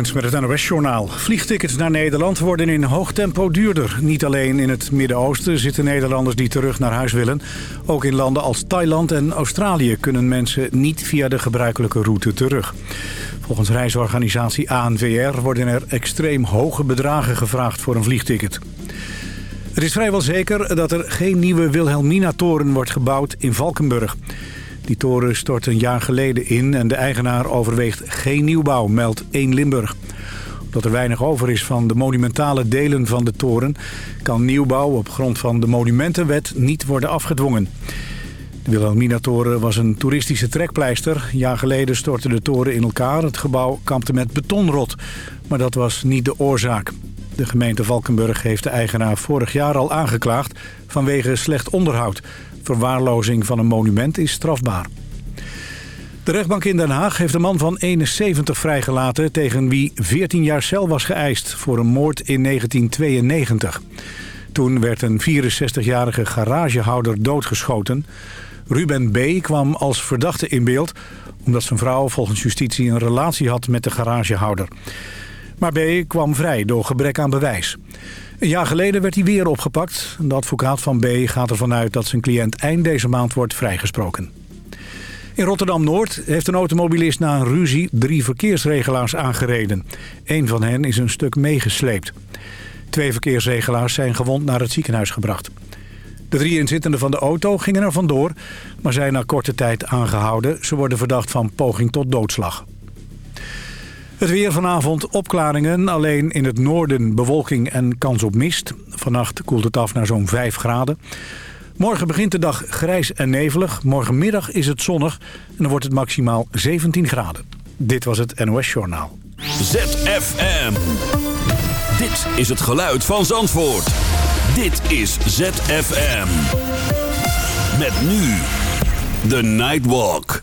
Met het NOS-journaal. Vliegtickets naar Nederland worden in hoog tempo duurder. Niet alleen in het Midden-Oosten zitten Nederlanders die terug naar huis willen. Ook in landen als Thailand en Australië kunnen mensen niet via de gebruikelijke route terug. Volgens reisorganisatie ANVR worden er extreem hoge bedragen gevraagd voor een vliegticket. Het is vrijwel zeker dat er geen nieuwe Wilhelmina-toren wordt gebouwd in Valkenburg. Die toren stort een jaar geleden in en de eigenaar overweegt geen nieuwbouw, meldt 1 Limburg. Omdat er weinig over is van de monumentale delen van de toren... kan nieuwbouw op grond van de Monumentenwet niet worden afgedwongen. De Wilhelmina-toren was een toeristische trekpleister. Een jaar geleden stortte de toren in elkaar. Het gebouw kampte met betonrot, maar dat was niet de oorzaak. De gemeente Valkenburg heeft de eigenaar vorig jaar al aangeklaagd vanwege slecht onderhoud... Verwaarlozing van een monument is strafbaar. De rechtbank in Den Haag heeft een man van 71 vrijgelaten... tegen wie 14 jaar cel was geëist voor een moord in 1992. Toen werd een 64-jarige garagehouder doodgeschoten. Ruben B. kwam als verdachte in beeld... omdat zijn vrouw volgens justitie een relatie had met de garagehouder. Maar B. kwam vrij door gebrek aan bewijs. Een jaar geleden werd hij weer opgepakt. De advocaat van B gaat ervan uit dat zijn cliënt eind deze maand wordt vrijgesproken. In Rotterdam-Noord heeft een automobilist na een ruzie drie verkeersregelaars aangereden. Eén van hen is een stuk meegesleept. Twee verkeersregelaars zijn gewond naar het ziekenhuis gebracht. De drie inzittenden van de auto gingen er vandoor, maar zijn na korte tijd aangehouden. Ze worden verdacht van poging tot doodslag. Het weer vanavond opklaringen, alleen in het noorden bewolking en kans op mist. Vannacht koelt het af naar zo'n 5 graden. Morgen begint de dag grijs en nevelig. Morgenmiddag is het zonnig en dan wordt het maximaal 17 graden. Dit was het NOS Journaal. ZFM. Dit is het geluid van Zandvoort. Dit is ZFM. Met nu de Nightwalk.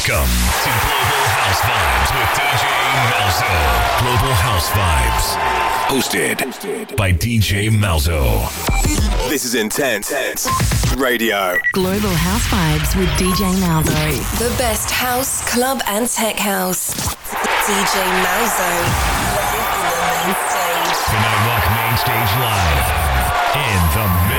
Welcome to Global House Vibes with DJ Malzo. Global House Vibes. Hosted by DJ Malzo. This is Intense Radio. Global House Vibes with DJ Malzo. The best house, club, and tech house. DJ Malzo. Live on the main stage. The Nightwalk Main Stage Live. In the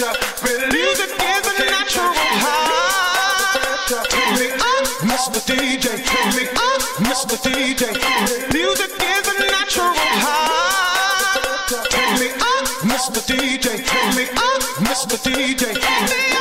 a natural high. Me up, Mr. DJ. Turn me up, Mr. DJ. Music is a natural high. Me up, Mr. DJ. Me up, Mr. DJ.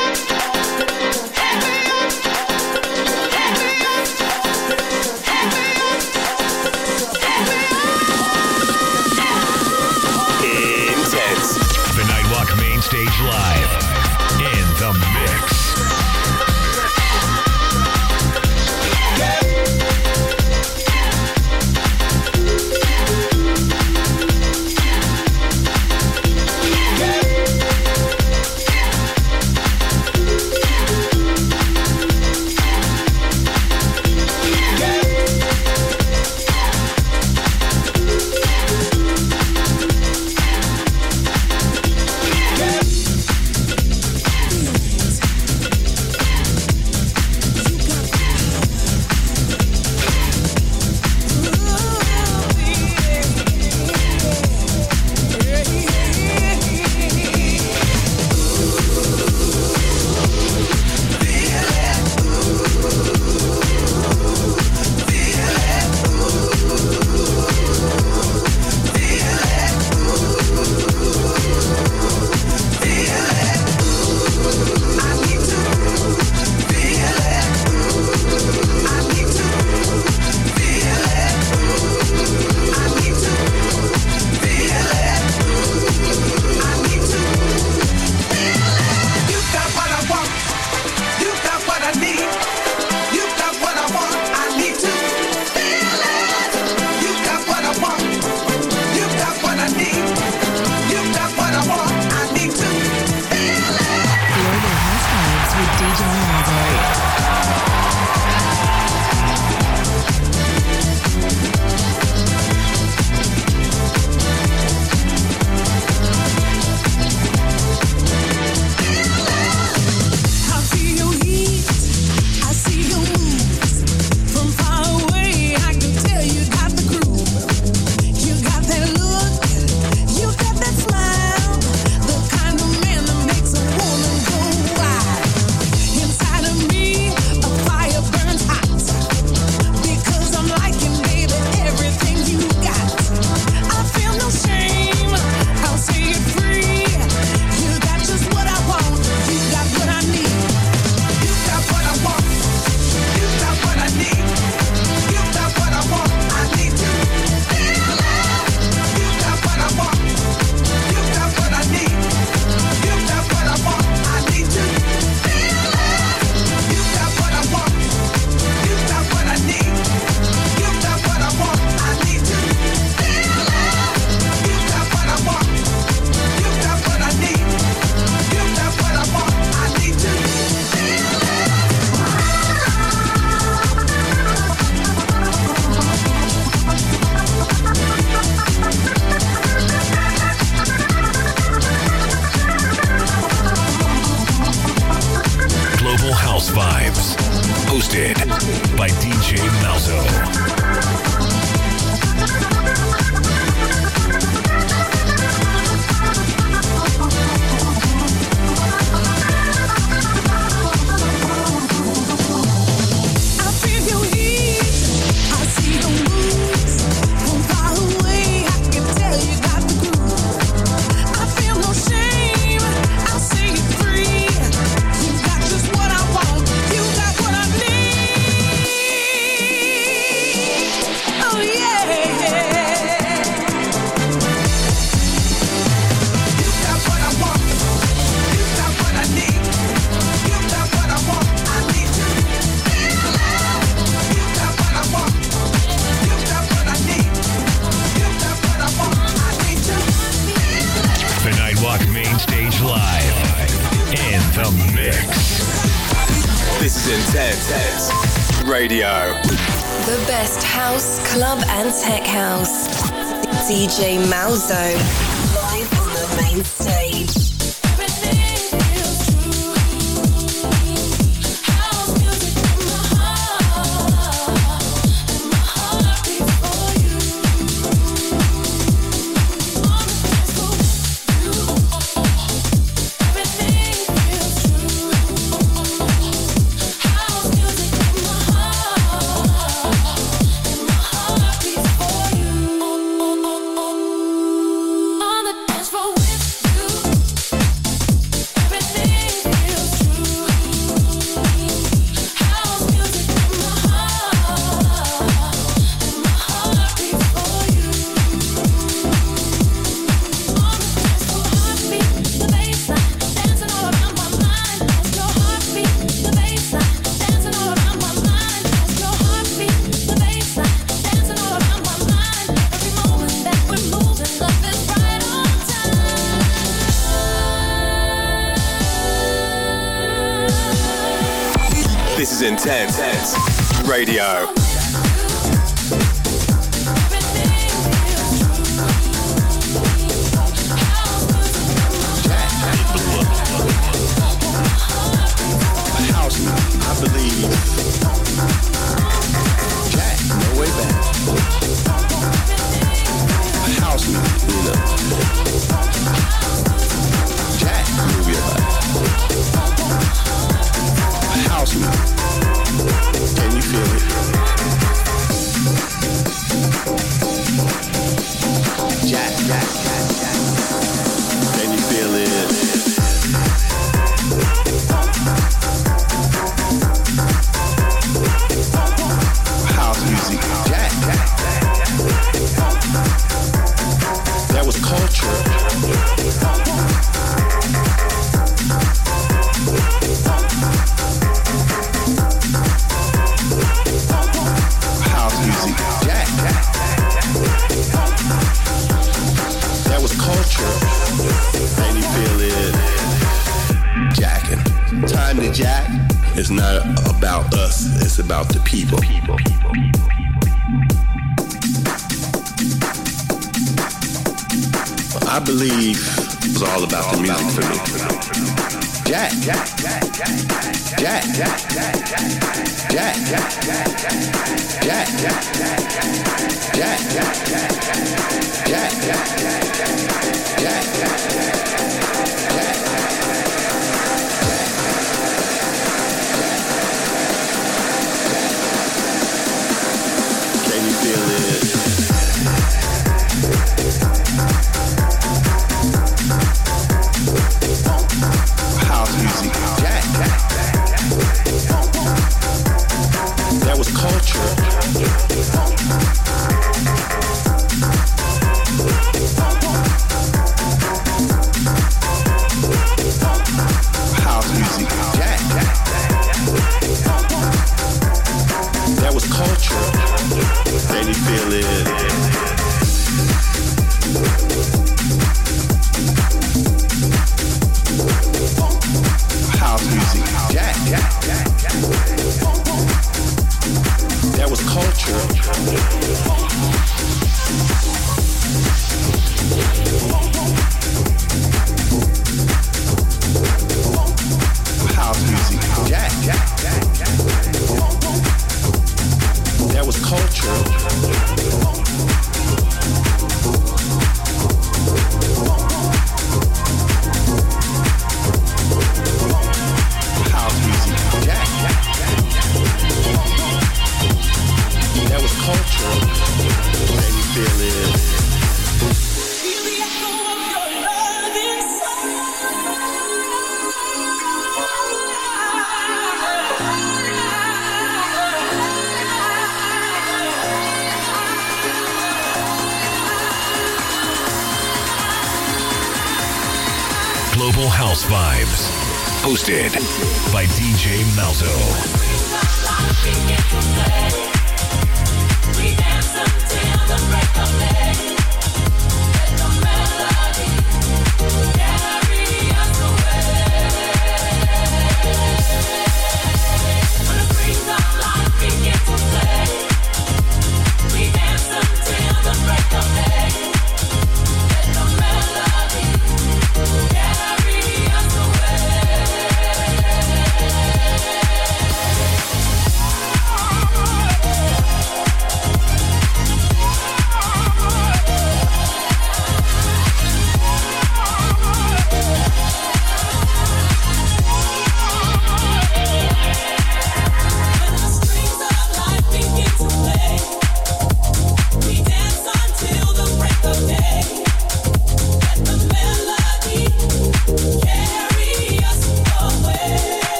110 Radio.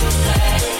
play.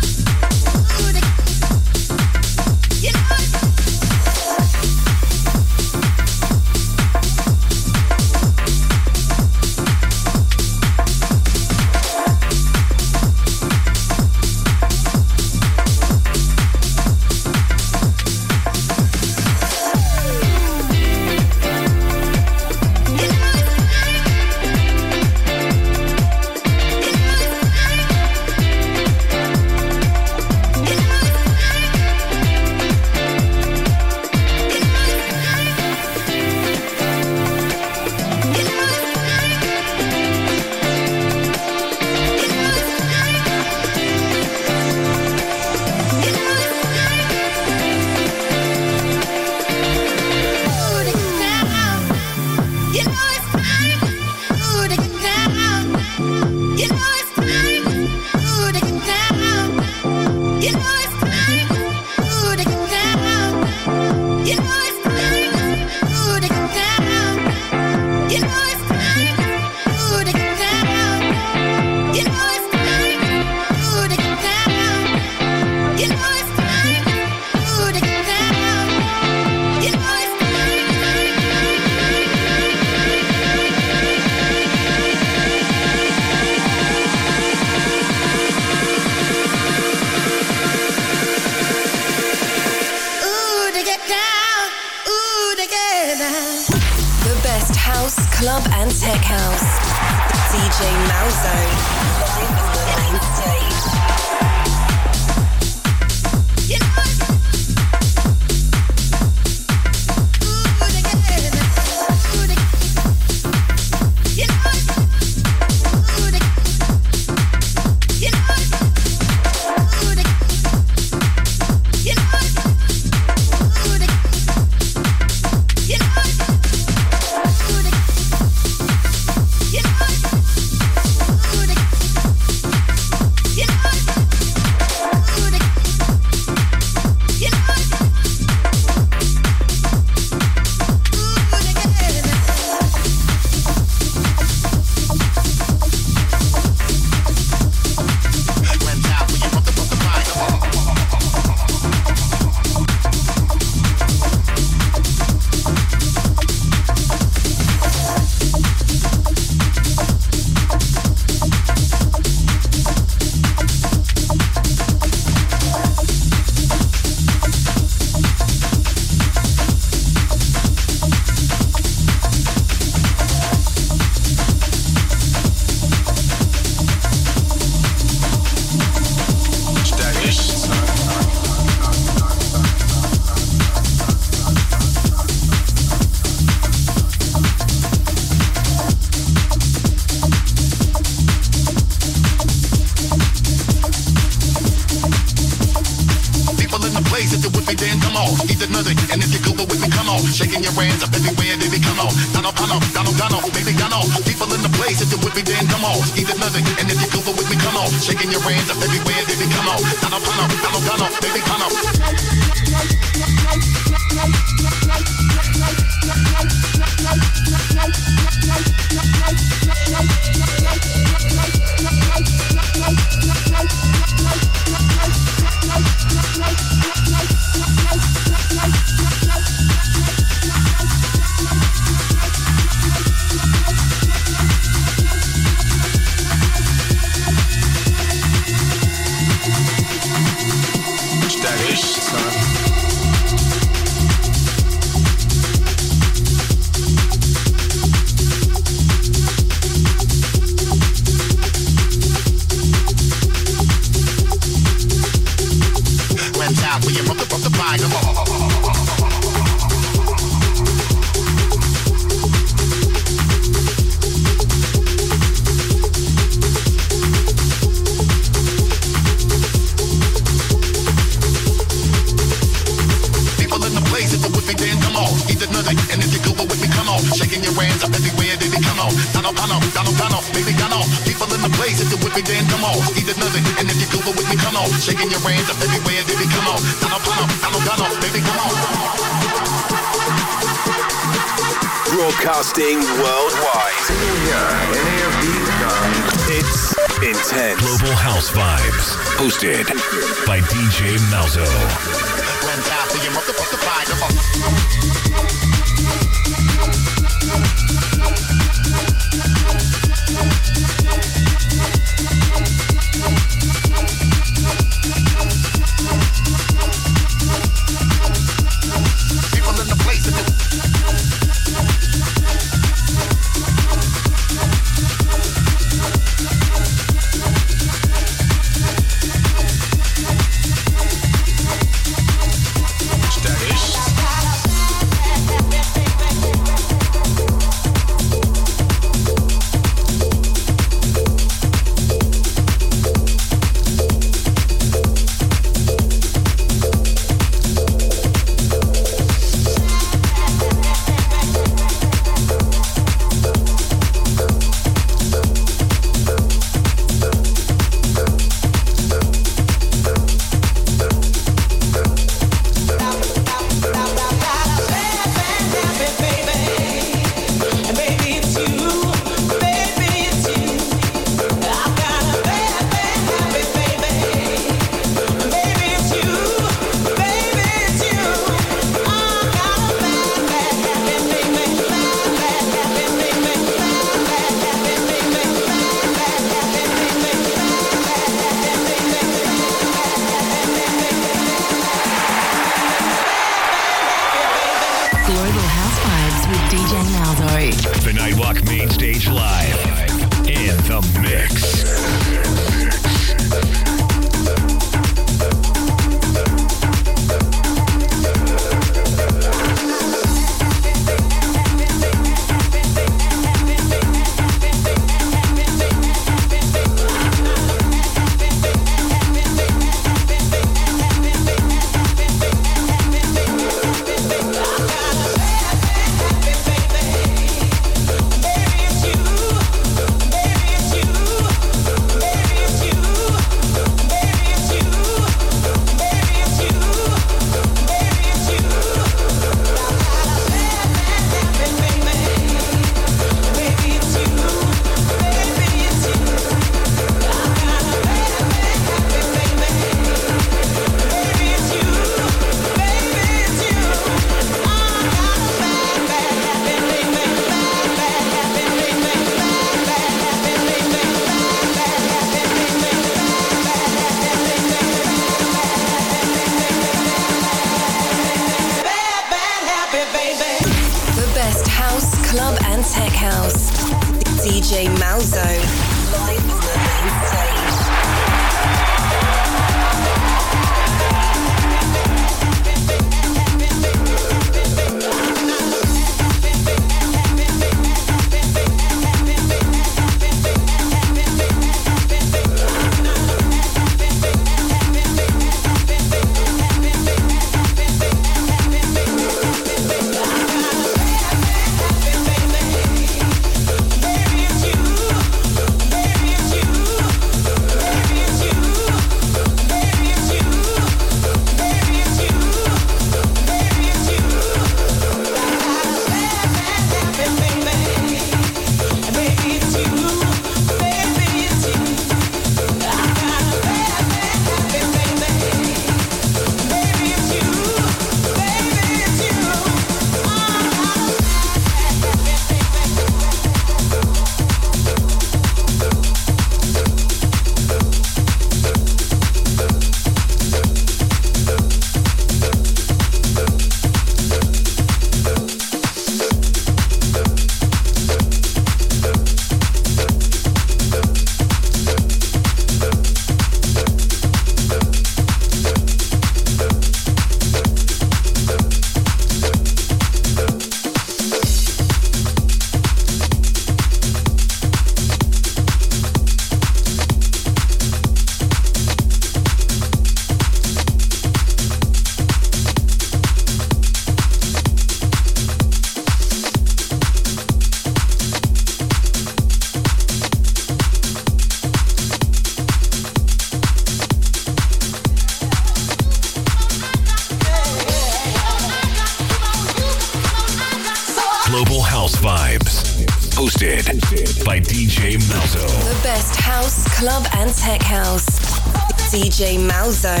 Metal Zone.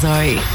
DJ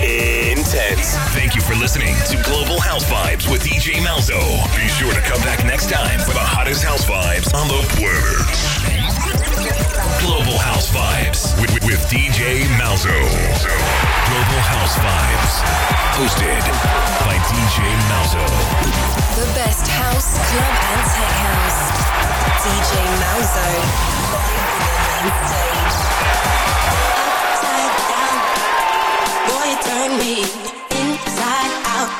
Intense. Thank you for listening to Global House Vibes with DJ Malzo. Be sure to come back next time for the hottest house vibes on the planet. Global House Vibes with, with, with DJ Malzo. Global House Vibes. Hosted by DJ Malzo. The best house, club, and tech house. DJ Malzo. Live on the main stage. Upside down, boy, you turn me inside out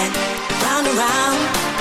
and round and round.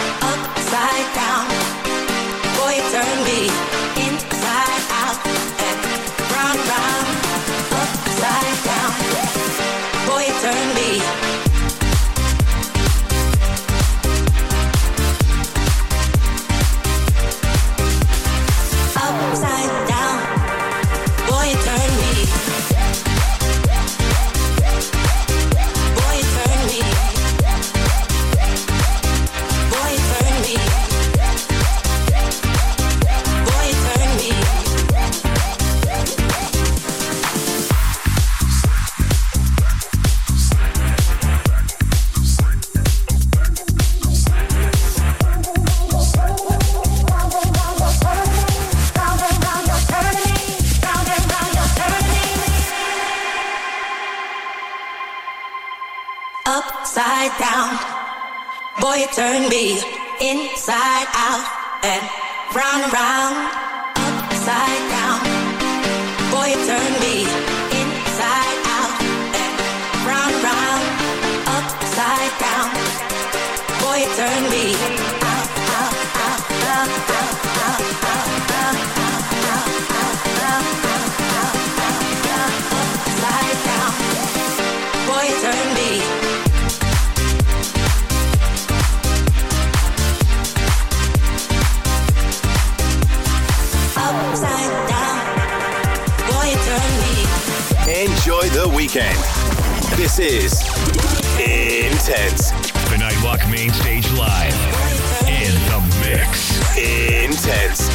This is Intense. The Nightwalk Main Stage Live. Intense.